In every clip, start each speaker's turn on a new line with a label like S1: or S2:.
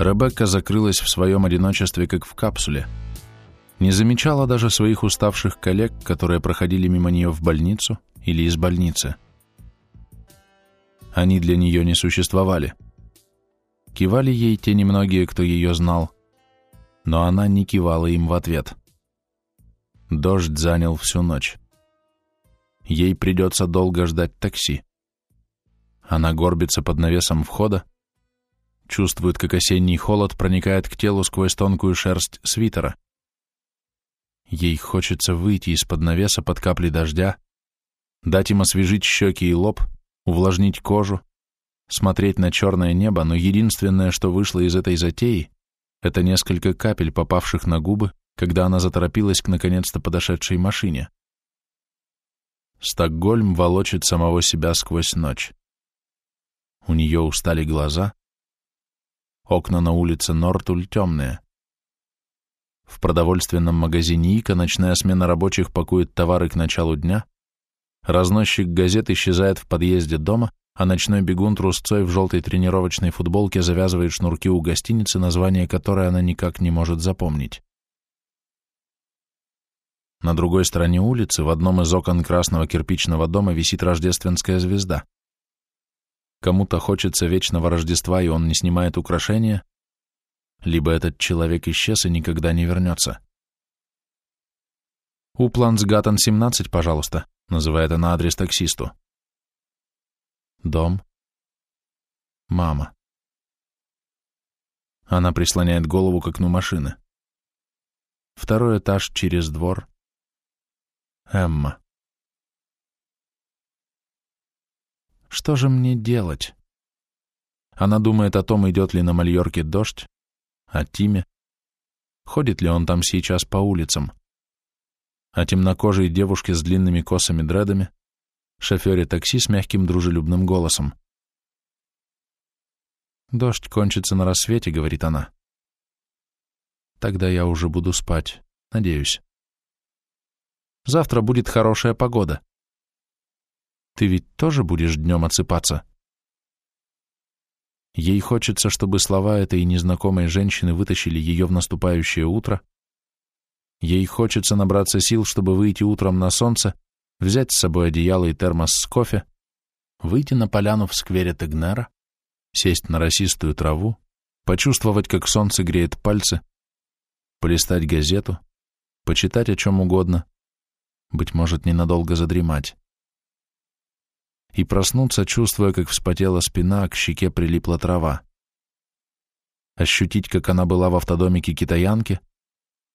S1: Ребекка закрылась в своем одиночестве, как в капсуле. Не замечала даже своих уставших коллег, которые проходили мимо нее в больницу или из больницы. Они для нее не существовали. Кивали ей те немногие, кто ее знал, но она не кивала им в ответ. Дождь занял всю ночь. Ей придется долго ждать такси. Она горбится под навесом входа, чувствует, как осенний холод проникает к телу сквозь тонкую шерсть свитера. Ей хочется выйти из-под навеса под капли дождя, дать им освежить щеки и лоб, увлажнить кожу, смотреть на черное небо, но единственное, что вышло из этой затеи, это несколько капель, попавших на губы, когда она заторопилась к наконец-то подошедшей машине. Стокгольм волочит самого себя сквозь ночь. У нее устали глаза. Окна на улице Нортуль темные. В продовольственном магазине Ика ночная смена рабочих пакует товары к началу дня. Разносчик газет исчезает в подъезде дома, а ночной бегун трусцой в желтой тренировочной футболке завязывает шнурки у гостиницы, название которой она никак не может запомнить. На другой стороне улицы, в одном из окон красного кирпичного дома, висит рождественская звезда. Кому-то хочется вечного Рождества, и он не снимает украшения, либо этот человек исчез и никогда не вернется. «Уплансгаттен, 17, пожалуйста», — называет она адрес таксисту. Дом. Мама. Она прислоняет голову к окну машины. Второй этаж через двор. Эмма. Что же мне делать? Она думает о том, идет ли на Мальорке дождь, о Тиме, ходит ли он там сейчас по улицам, о темнокожей девушке с длинными косами дредами, шофере такси с мягким дружелюбным голосом. «Дождь кончится на рассвете», — говорит она. «Тогда я уже буду спать, надеюсь». Завтра будет хорошая погода. Ты ведь тоже будешь днем отсыпаться? Ей хочется, чтобы слова этой незнакомой женщины вытащили ее в наступающее утро. Ей хочется набраться сил, чтобы выйти утром на солнце, взять с собой одеяло и термос с кофе, выйти на поляну в сквере Тегнера, сесть на росистую траву, почувствовать, как солнце греет пальцы, полистать газету, почитать о чем угодно, быть может, ненадолго задремать. И проснуться, чувствуя, как вспотела спина, к щеке прилипла трава. Ощутить, как она была в автодомике китаянки,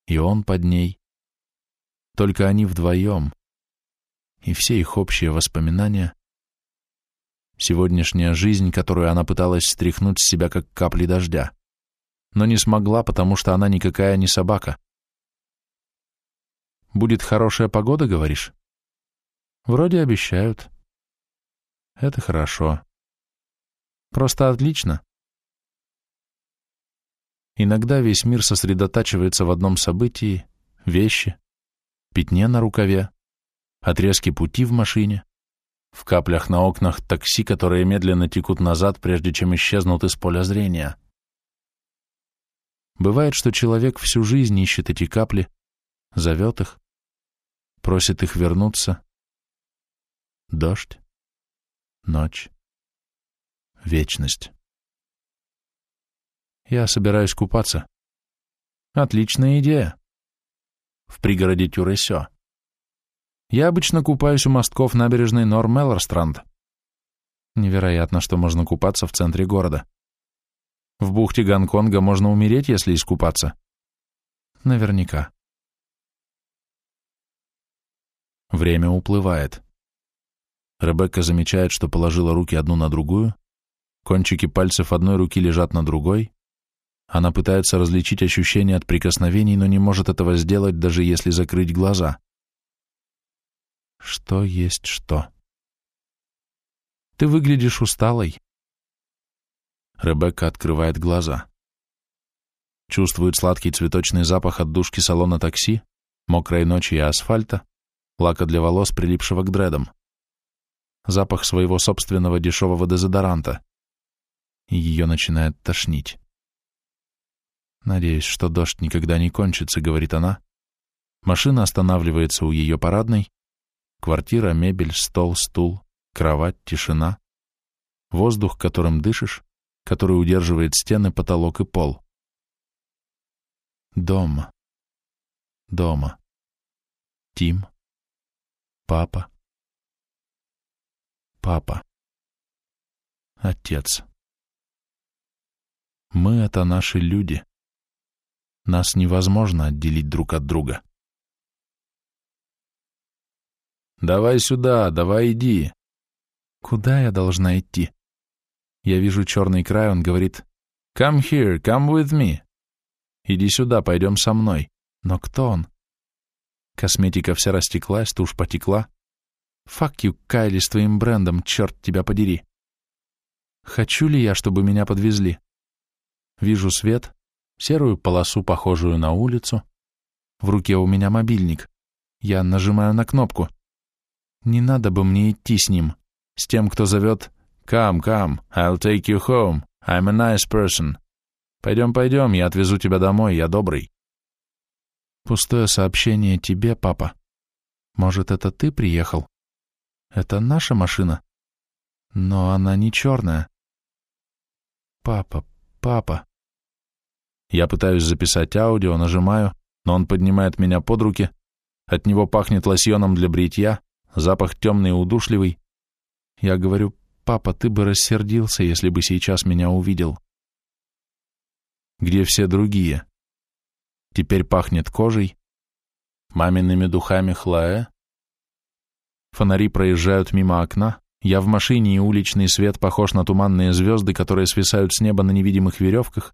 S1: и он под ней. Только они вдвоем. И все их общие воспоминания. Сегодняшняя жизнь, которую она пыталась стряхнуть с себя, как капли дождя. Но не смогла, потому что она никакая не собака. Будет хорошая погода, говоришь? Вроде обещают. Это хорошо. Просто отлично. Иногда весь мир сосредотачивается в одном событии, вещи, пятне на рукаве, отрезки пути в машине, в каплях на окнах такси, которые медленно текут назад, прежде чем исчезнут из поля зрения. Бывает, что человек всю жизнь ищет эти капли, зовет их, просит их вернуться. Дождь, ночь, вечность. Я собираюсь купаться. Отличная идея. В пригороде Тюресё. Я обычно купаюсь у мостков набережной Нор-Меллорстранд. Невероятно, что можно купаться в центре города. В бухте Гонконга можно умереть, если искупаться. Наверняка. Время уплывает. Ребекка замечает, что положила руки одну на другую, кончики пальцев одной руки лежат на другой. Она пытается различить ощущения от прикосновений, но не может этого сделать, даже если закрыть глаза. Что есть что? Ты выглядишь усталой. Ребекка открывает глаза. Чувствует сладкий цветочный запах от душки салона такси, мокрой ночи и асфальта, лака для волос, прилипшего к дредам, запах своего собственного дешевого дезодоранта, ее начинает тошнить. Надеюсь, что дождь никогда не кончится, говорит она. Машина останавливается у ее парадной. Квартира, мебель, стол, стул, кровать, тишина. Воздух, которым дышишь, который удерживает стены, потолок и пол. Дома. Дома. Тим. Папа. Папа. Отец. Мы — это наши люди. Нас невозможно отделить друг от друга. «Давай сюда, давай иди». «Куда я должна идти?» Я вижу черный край, он говорит, «Come here, come with me». «Иди сюда, пойдем со мной». Но кто он? Косметика вся растеклась, тушь потекла. Fuck you, Кайли, с твоим брендом, черт тебя подери. Хочу ли я, чтобы меня подвезли? Вижу свет, серую полосу, похожую на улицу. В руке у меня мобильник. Я нажимаю на кнопку. Не надо бы мне идти с ним, с тем, кто зовет «Come, come, I'll take you home, I'm a nice person». Пойдем, пойдем, я отвезу тебя домой, я добрый. Пустое сообщение тебе, папа. Может, это ты приехал? Это наша машина? Но она не черная. Папа, папа. Я пытаюсь записать аудио, нажимаю, но он поднимает меня под руки. От него пахнет лосьоном для бритья, запах темный и удушливый. Я говорю, папа, ты бы рассердился, если бы сейчас меня увидел. Где все другие? Теперь пахнет кожей, мамиными духами Хлоэ. Фонари проезжают мимо окна, я в машине, и уличный свет похож на туманные звезды, которые свисают с неба на невидимых веревках,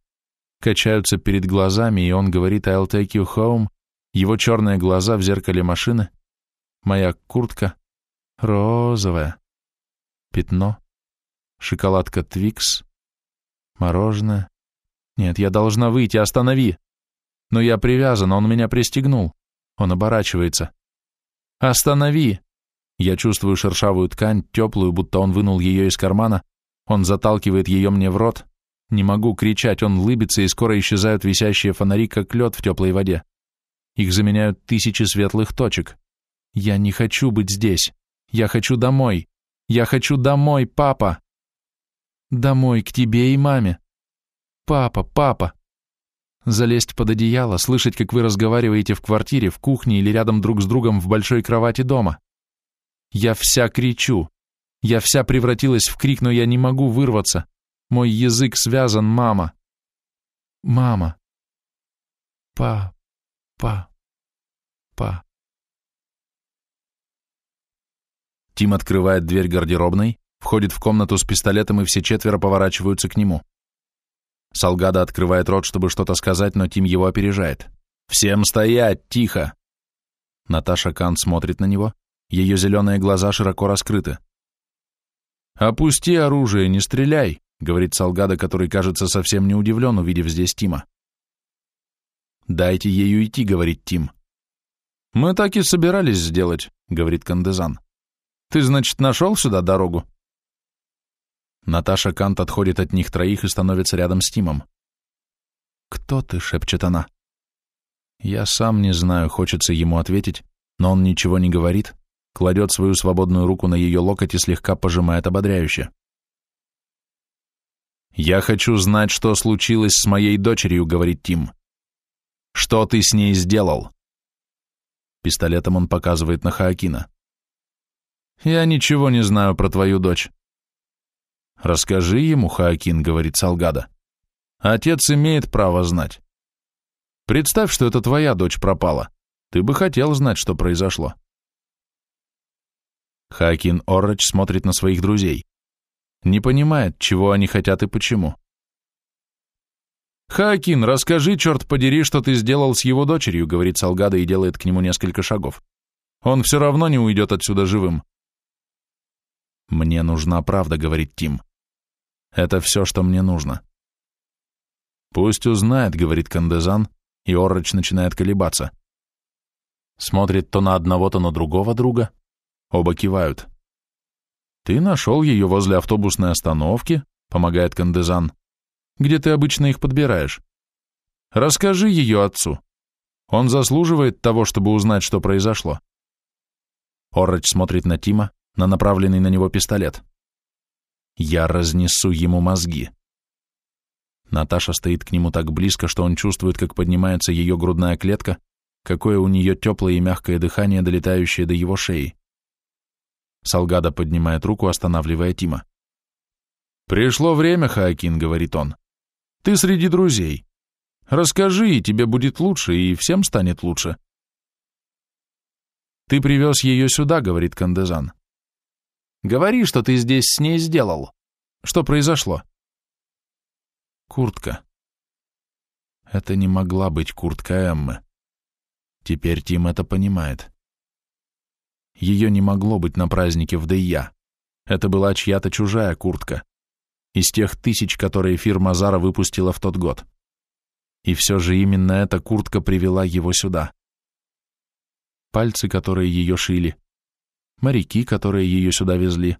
S1: качаются перед глазами, и он говорит «I'll take you home», его черные глаза в зеркале машины, моя куртка розовая, пятно, шоколадка Твикс, мороженое. Нет, я должна выйти, останови. Но я привязан, он меня пристегнул. Он оборачивается. «Останови!» Я чувствую шершавую ткань, теплую, будто он вынул ее из кармана. Он заталкивает ее мне в рот. Не могу кричать, он лыбится, и скоро исчезают висящие фонари, как лед в теплой воде. Их заменяют тысячи светлых точек. Я не хочу быть здесь. Я хочу домой. Я хочу домой, папа. Домой, к тебе и маме. Папа, папа. Залезть под одеяло, слышать, как вы разговариваете в квартире, в кухне или рядом друг с другом в большой кровати дома. Я вся кричу. Я вся превратилась в крик, но я не могу вырваться. Мой язык связан, мама. Мама. Па, па, па. Тим открывает дверь гардеробной, входит в комнату с пистолетом, и все четверо поворачиваются к нему. Салгада открывает рот, чтобы что-то сказать, но Тим его опережает. «Всем стоять! Тихо!» Наташа Кан смотрит на него, ее зеленые глаза широко раскрыты. «Опусти оружие, не стреляй!» — говорит Салгада, который, кажется, совсем не удивлен, увидев здесь Тима. «Дайте ею идти», — говорит Тим. «Мы так и собирались сделать», — говорит Кандезан. «Ты, значит, нашел сюда дорогу?» Наташа Кант отходит от них троих и становится рядом с Тимом. «Кто ты?» — шепчет она. Я сам не знаю, хочется ему ответить, но он ничего не говорит, кладет свою свободную руку на ее локоть и слегка пожимает ободряюще. «Я хочу знать, что случилось с моей дочерью», — говорит Тим. «Что ты с ней сделал?» Пистолетом он показывает на Хаакина. «Я ничего не знаю про твою дочь. «Расскажи ему, Хаакин», — говорит Салгада. «Отец имеет право знать. Представь, что это твоя дочь пропала. Ты бы хотел знать, что произошло». Хаакин Оррач смотрит на своих друзей. Не понимает, чего они хотят и почему. «Хаакин, расскажи, черт подери, что ты сделал с его дочерью», — говорит Салгада и делает к нему несколько шагов. «Он все равно не уйдет отсюда живым». «Мне нужна правда», — говорит Тим. Это все, что мне нужно. Пусть узнает, говорит Кандезан, и Орроч начинает колебаться. Смотрит то на одного, то на другого друга. Оба кивают. Ты нашел ее возле автобусной остановки, помогает Кандезан. Где ты обычно их подбираешь? Расскажи ее отцу. Он заслуживает того, чтобы узнать, что произошло. Оррач смотрит на Тима, на направленный на него пистолет. Я разнесу ему мозги. Наташа стоит к нему так близко, что он чувствует, как поднимается ее грудная клетка, какое у нее теплое и мягкое дыхание, долетающее до его шеи. Салгада поднимает руку, останавливая Тима. «Пришло время, Хаакин», — говорит он. «Ты среди друзей. Расскажи, и тебе будет лучше, и всем станет лучше». «Ты привез ее сюда», — говорит Кандезан. «Говори, что ты здесь с ней сделал. Что произошло?» Куртка. Это не могла быть куртка Эммы. Теперь Тим это понимает. Ее не могло быть на празднике в Дейя. Это была чья-то чужая куртка. Из тех тысяч, которые фирма Зара выпустила в тот год. И все же именно эта куртка привела его сюда. Пальцы, которые ее шили. Моряки, которые ее сюда везли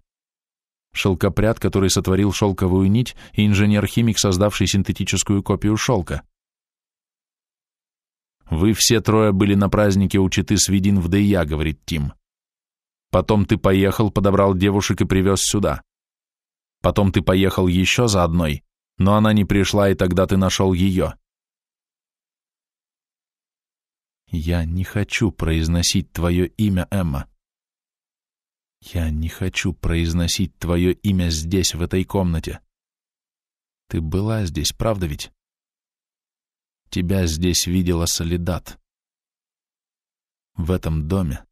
S1: шелкопряд, который сотворил шелковую нить, и инженер-химик, создавший синтетическую копию шелка. «Вы все трое были на празднике у Читы Свидин в Дейя», — говорит Тим. «Потом ты поехал, подобрал девушек и привез сюда. Потом ты поехал еще за одной, но она не пришла, и тогда ты нашел ее». «Я не хочу произносить твое имя, Эмма», я не хочу произносить твое имя здесь, в этой комнате. Ты была здесь, правда ведь? Тебя здесь видела Солидат. В этом доме.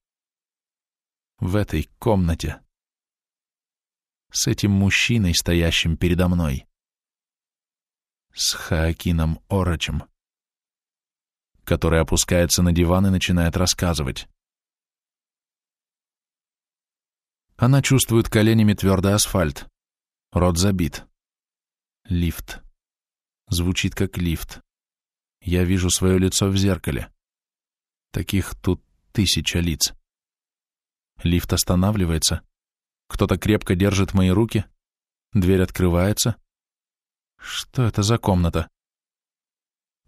S1: В этой комнате. С этим мужчиной, стоящим передо мной. С Хаакином Орочем, который опускается на диван и начинает рассказывать. Она чувствует коленями твердый асфальт. Рот забит. Лифт. Звучит как лифт. Я вижу свое лицо в зеркале. Таких тут тысяча лиц. Лифт останавливается. Кто-то крепко держит мои руки. Дверь открывается. Что это за комната?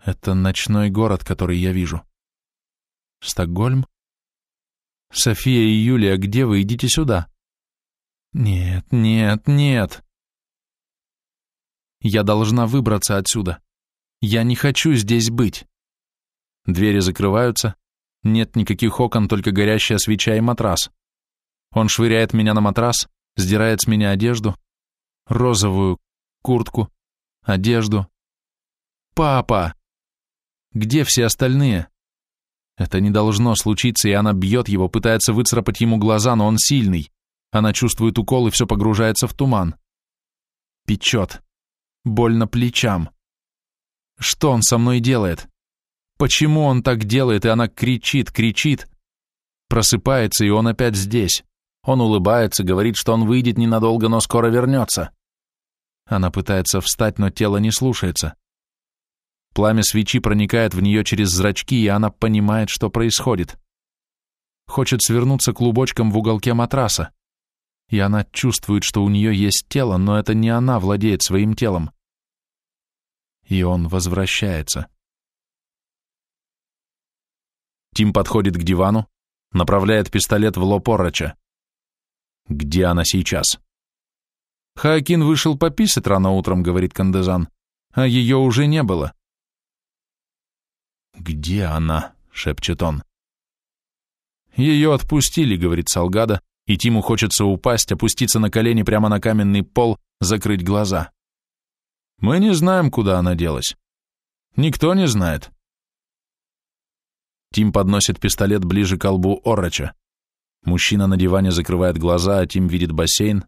S1: Это ночной город, который я вижу. Стокгольм? София и Юлия, где вы? Идите сюда. Нет, нет, нет. Я должна выбраться отсюда. Я не хочу здесь быть. Двери закрываются. Нет никаких окон, только горящая свеча и матрас. Он швыряет меня на матрас, сдирает с меня одежду, розовую куртку, одежду. Папа! Где все остальные? Это не должно случиться, и она бьет его, пытается выцарапать ему глаза, но он сильный. Она чувствует укол, и все погружается в туман. Печет. Больно плечам. Что он со мной делает? Почему он так делает, и она кричит, кричит? Просыпается, и он опять здесь. Он улыбается, говорит, что он выйдет ненадолго, но скоро вернется. Она пытается встать, но тело не слушается. Пламя свечи проникает в нее через зрачки, и она понимает, что происходит. Хочет свернуться клубочком в уголке матраса и она чувствует, что у нее есть тело, но это не она владеет своим телом. И он возвращается. Тим подходит к дивану, направляет пистолет в лоб Оррача. Где она сейчас? Хаакин вышел пописать рано утром, говорит Кандезан, а ее уже не было. Где она? шепчет он. Ее отпустили, говорит Салгада, и Тиму хочется упасть, опуститься на колени прямо на каменный пол, закрыть глаза. Мы не знаем, куда она делась. Никто не знает. Тим подносит пистолет ближе к колбу Оррача. Мужчина на диване закрывает глаза, а Тим видит бассейн.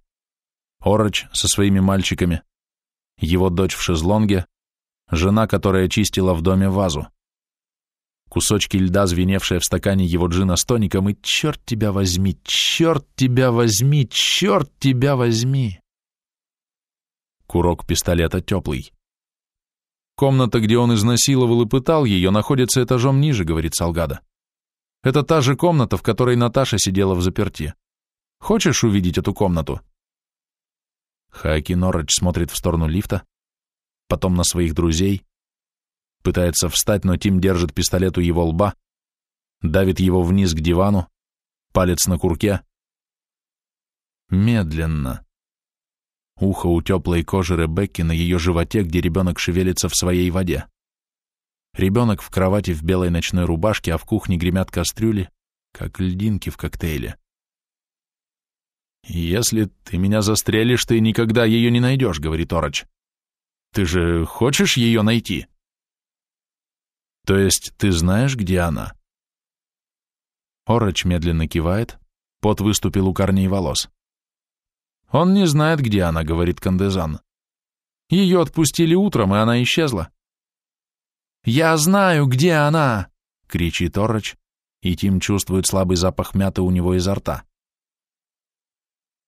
S1: Оррач со своими мальчиками. Его дочь в шезлонге. Жена, которая чистила в доме вазу кусочки льда, звеневшие в стакане его джина с тоником, и черт тебя возьми, черт тебя возьми, черт тебя возьми. Курок пистолета теплый. Комната, где он изнасиловал и пытал ее, находится этажом ниже, говорит Салгада. Это та же комната, в которой Наташа сидела в заперти. Хочешь увидеть эту комнату? Хаки Норридж смотрит в сторону лифта, потом на своих друзей, Пытается встать, но Тим держит пистолет у его лба, давит его вниз к дивану, палец на курке. Медленно. Ухо у теплой кожи Ребекки на ее животе, где ребенок шевелится в своей воде. Ребенок в кровати в белой ночной рубашке, а в кухне гремят кастрюли, как льдинки в коктейле. «Если ты меня застрелишь, ты никогда ее не найдешь», — говорит Ороч. «Ты же хочешь ее найти?» «То есть ты знаешь, где она?» Ороч медленно кивает, пот выступил у корней волос. «Он не знает, где она», — говорит Кандезан. «Ее отпустили утром, и она исчезла». «Я знаю, где она!» — кричит Ороч, и Тим чувствует слабый запах мяты у него изо рта.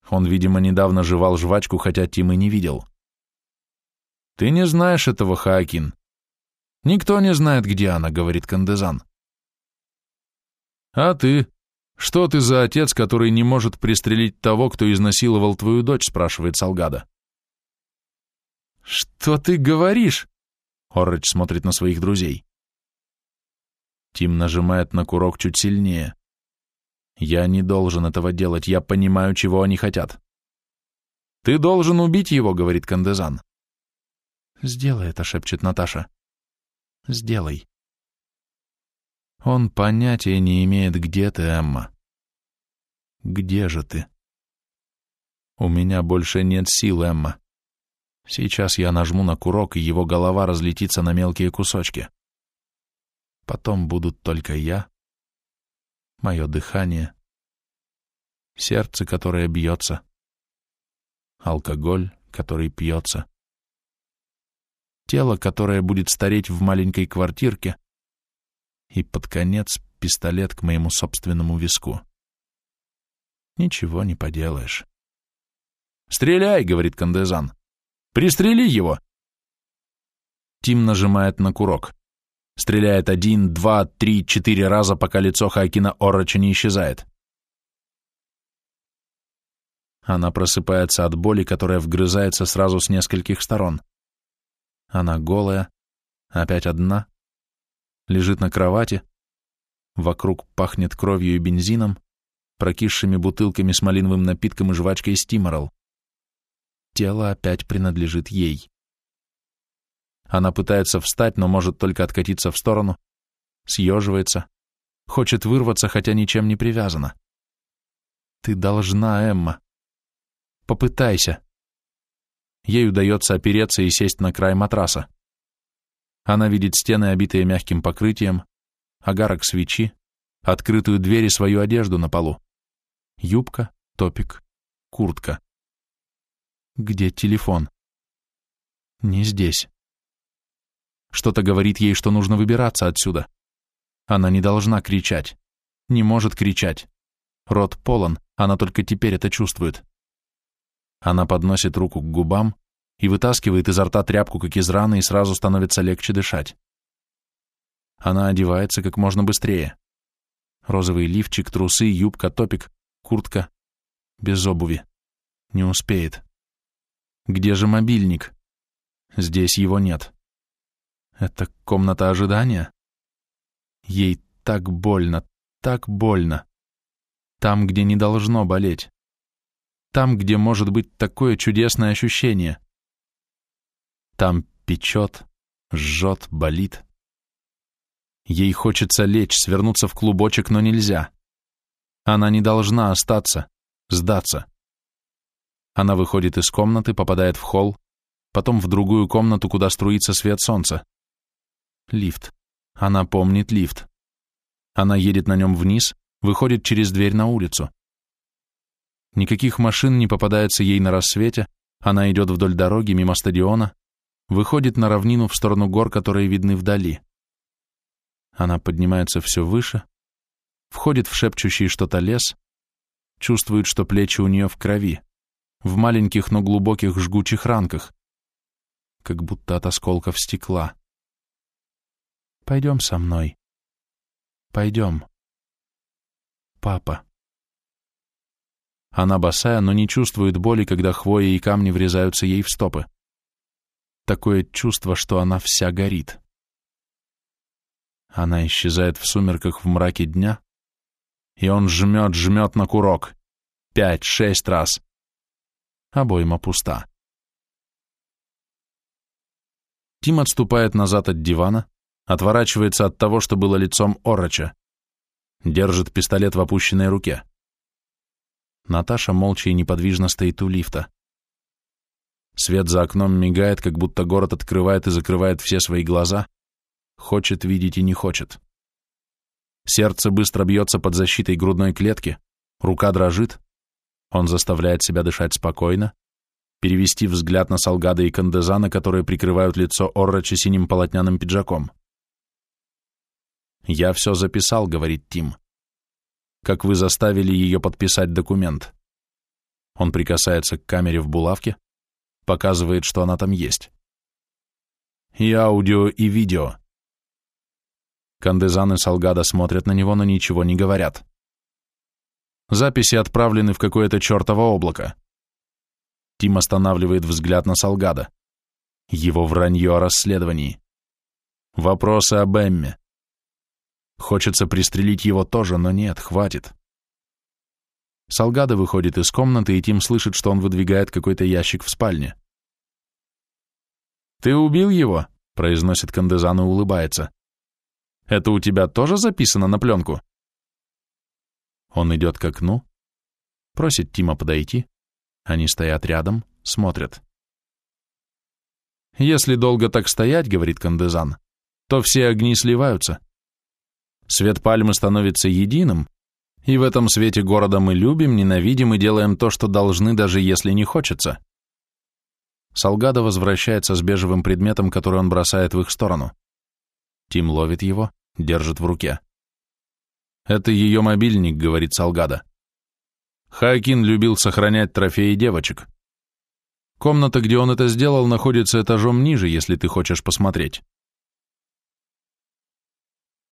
S1: Он, видимо, недавно жевал жвачку, хотя Тим и не видел. «Ты не знаешь этого, Хаакин. Никто не знает, где она», — говорит Кандезан. «А ты? Что ты за отец, который не может пристрелить того, кто изнасиловал твою дочь?» — спрашивает Салгада. «Что ты говоришь?» — Орыч смотрит на своих друзей. Тим нажимает на курок чуть сильнее. Я не должен этого делать, я понимаю, чего они хотят. Ты должен убить его, говорит Кандезан. Сделай это, шепчет Наташа. Сделай. Он понятия не имеет, где ты, Эмма. Где же ты? У меня больше нет сил, Эмма. Сейчас я нажму на курок, и его голова разлетится на мелкие кусочки. Потом будут только я, мое дыхание, сердце, которое бьется, алкоголь, который пьется, тело, которое будет стареть в маленькой квартирке, и под конец пистолет к моему собственному виску. Ничего не поделаешь. «Стреляй!» — говорит Кандезан. «Пристрели его!» Тим нажимает на курок. Стреляет один, два, три, четыре раза, пока лицо Хайкина Ороча не исчезает. Она просыпается от боли, которая вгрызается сразу с нескольких сторон. Она голая, опять одна, лежит на кровати, вокруг пахнет кровью и бензином, прокисшими бутылками с малиновым напитком и жвачкой стиморал. Тело опять принадлежит ей. Она пытается встать, но может только откатиться в сторону, съеживается, хочет вырваться, хотя ничем не привязана. Ты должна, Эмма. Попытайся. Ей удается опереться и сесть на край матраса. Она видит стены, обитые мягким покрытием, огарок свечи, открытую дверь и свою одежду на полу. Юбка, топик, куртка. Где телефон? Не здесь. Что-то говорит ей, что нужно выбираться отсюда. Она не должна кричать. Не может кричать. Рот полон, она только теперь это чувствует. Она подносит руку к губам и вытаскивает изо рта тряпку, как из раны, и сразу становится легче дышать. Она одевается как можно быстрее. Розовый лифчик, трусы, юбка, топик, куртка. Без обуви. Не успеет. Где же мобильник? Здесь его нет. Это комната ожидания? Ей так больно, так больно. Там, где не должно болеть. Там, где может быть такое чудесное ощущение. Там печет, жжет, болит. Ей хочется лечь, свернуться в клубочек, но нельзя. Она не должна остаться, сдаться. Она выходит из комнаты, попадает в холл, потом в другую комнату, куда струится свет солнца. Лифт. Она помнит лифт. Она едет на нем вниз, выходит через дверь на улицу. Никаких машин не попадается ей на рассвете, она идет вдоль дороги, мимо стадиона, выходит на равнину в сторону гор, которые видны вдали. Она поднимается все выше, входит в шепчущий что-то лес, чувствует, что плечи у нее в крови, в маленьких, но глубоких жгучих ранках, как будто от осколков стекла. Пойдем со мной. Пойдем. Папа. Она босая, но не чувствует боли, когда хвоя и камни врезаются ей в стопы. Такое чувство, что она вся горит. Она исчезает в сумерках в мраке дня, и он жмет, жмет на курок. Пять, шесть раз. Обойма пуста. Тим отступает назад от дивана, отворачивается от того, что было лицом Ороча. Держит пистолет в опущенной руке. Наташа молча и неподвижно стоит у лифта. Свет за окном мигает, как будто город открывает и закрывает все свои глаза, хочет видеть и не хочет. Сердце быстро бьется под защитой грудной клетки, рука дрожит, он заставляет себя дышать спокойно, перевести взгляд на Салгада и Кандезана, которые прикрывают лицо Оррача синим полотняным пиджаком. «Я все записал», — говорит Тим. «Как вы заставили ее подписать документ?» Он прикасается к камере в булавке, показывает, что она там есть. «И аудио, и видео». Кандезан и Салгада смотрят на него, но ничего не говорят. Записи отправлены в какое-то чертово облако. Тим останавливает взгляд на Салгада. Его вранье о расследовании. Вопросы об Эмме. Хочется пристрелить его тоже, но нет, хватит. Салгада выходит из комнаты, и Тим слышит, что он выдвигает какой-то ящик в спальне. «Ты убил его?» — произносит Кандезан и улыбается. «Это у тебя тоже записано на пленку?» Он идет к окну, просит Тима подойти. Они стоят рядом, смотрят. «Если долго так стоять, — говорит Кандезан, — то все огни сливаются. Свет пальмы становится единым, и в этом свете города мы любим, ненавидим и делаем то, что должны, даже если не хочется». Салгадо возвращается с бежевым предметом, который он бросает в их сторону. Тим ловит его, держит в руке. «Это ее мобильник», — говорит Салгада. Хакин любил сохранять трофеи девочек. Комната, где он это сделал, находится этажом ниже, если ты хочешь посмотреть.